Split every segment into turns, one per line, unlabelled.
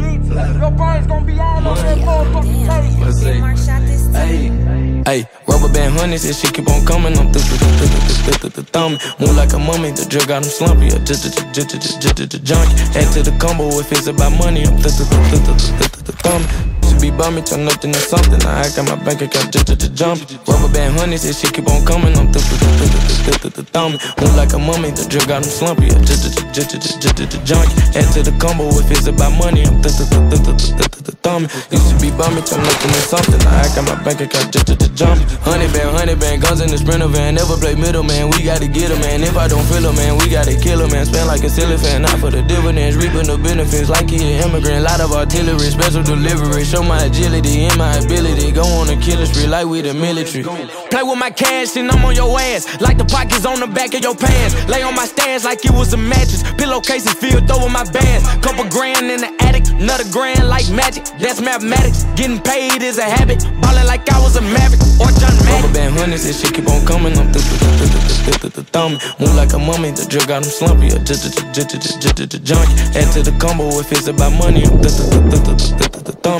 beats. Your brain's gonna be all over that motherfucking tape.
Hey, rubber band honeys, this shit keep on coming. I'm th th th th th th thumb. Move like a mummy, the drill got him slumpy. A j j j j j j junkie. Add to the combo if it's about money. I'm th th th th th thumb be bumming, turn nothing to something. I got my bank account just to jump. Rubber band honey, this shit keep on coming. I'm thumbing. Move like a mummy, the drill got him slumpy. Just to junkie. Add to the combo if it's about money. I'm thumbing. Used to be bumming, turn nothing to something. I got my bank account just to jump. Honey band, honey band, guns in the sprinter van. Never play middleman, we gotta get a man. If I don't feel a man, we gotta kill a man. Spend like a silly fan, not for the dividends. Reaping the benefits like he an immigrant. Lot of artillery, special delivery. Show my agility and my ability. Go on a killer spree like we the military. Play with my cash and I'm on your ass. Like the pockets on the back of your pants. Lay on my stands like it was a mattress. Pillowcases filled over my bands. Couple grand in the attic, another grand like magic. That's mathematics. Getting paid is a habit. Ballin' like I was a maverick or John Madden. Rubber band hundreds and shit keep on coming. I'm thumbing. Move like a mummy. The drug got him slumpy. Junkie. Add to the combo if it's about money. I'm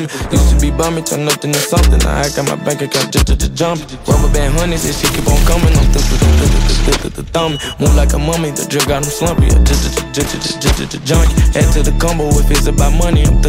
Used to about me, turn nothing to something. I got my bank account just to jump. Rubber band honeys, this shit keep on coming. I'm thumbing. Move like a mummy, the drill got him slumpy. Junkie, add to the combo if it's about money. I'm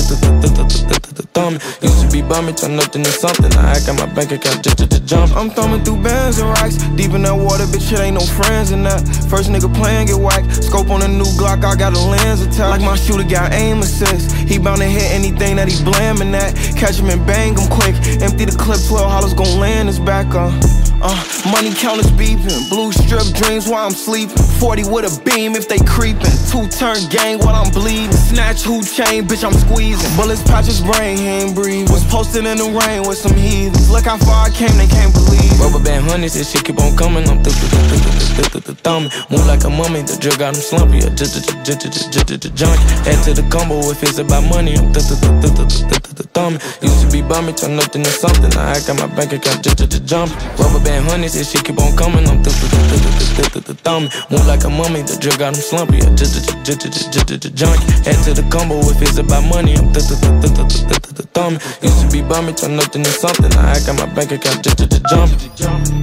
thumbing. Used to be bumming, turn nothing to something. I got my bank account just to jump.
I'm thumbing through bands and rocks. Deep in that water, bitch, it ain't no friends in that. First nigga playing get whacked. Scope on a new Glock, I got a lens attack. Like my shooter got aim assist. He bound to hit anything that he blaming at. Catch him in bang him quick. Empty the clip, 12 hollers gon' land his back on. Uh, money counters beeping. Blue strip dreams while I'm sleeping. 40 with a beam if they creeping. Two turn gang while I'm bleeding. Snatch who chain, bitch, I'm squeezing. Bullets patch his brain, he ain't breathing. Was posted in the rain with some heathens. Look how far I came, they can't believe.
Rubber band hundreds, this shit keep on coming. I'm thick, thick, thick, thick, thick, thick, thumbing. Move like a mummy, the drill got him slumpy. A junkie. Add to the combo if it's about money. I'm thick, thick, thick, thick, thick, thick, thumbing. Used to be bumming, turn nothing to something. I got my bank account jumping. Rubber band hundreds, this shit keep on coming. I'm with the thumb. Move like a mummy, the drill got him slumpy. I just just, just, just, just, just junkie. Head to the combo if it's about money. I'm thumbing. Used to be bumming, turn nothing to something. Now I got my bank account just jumping.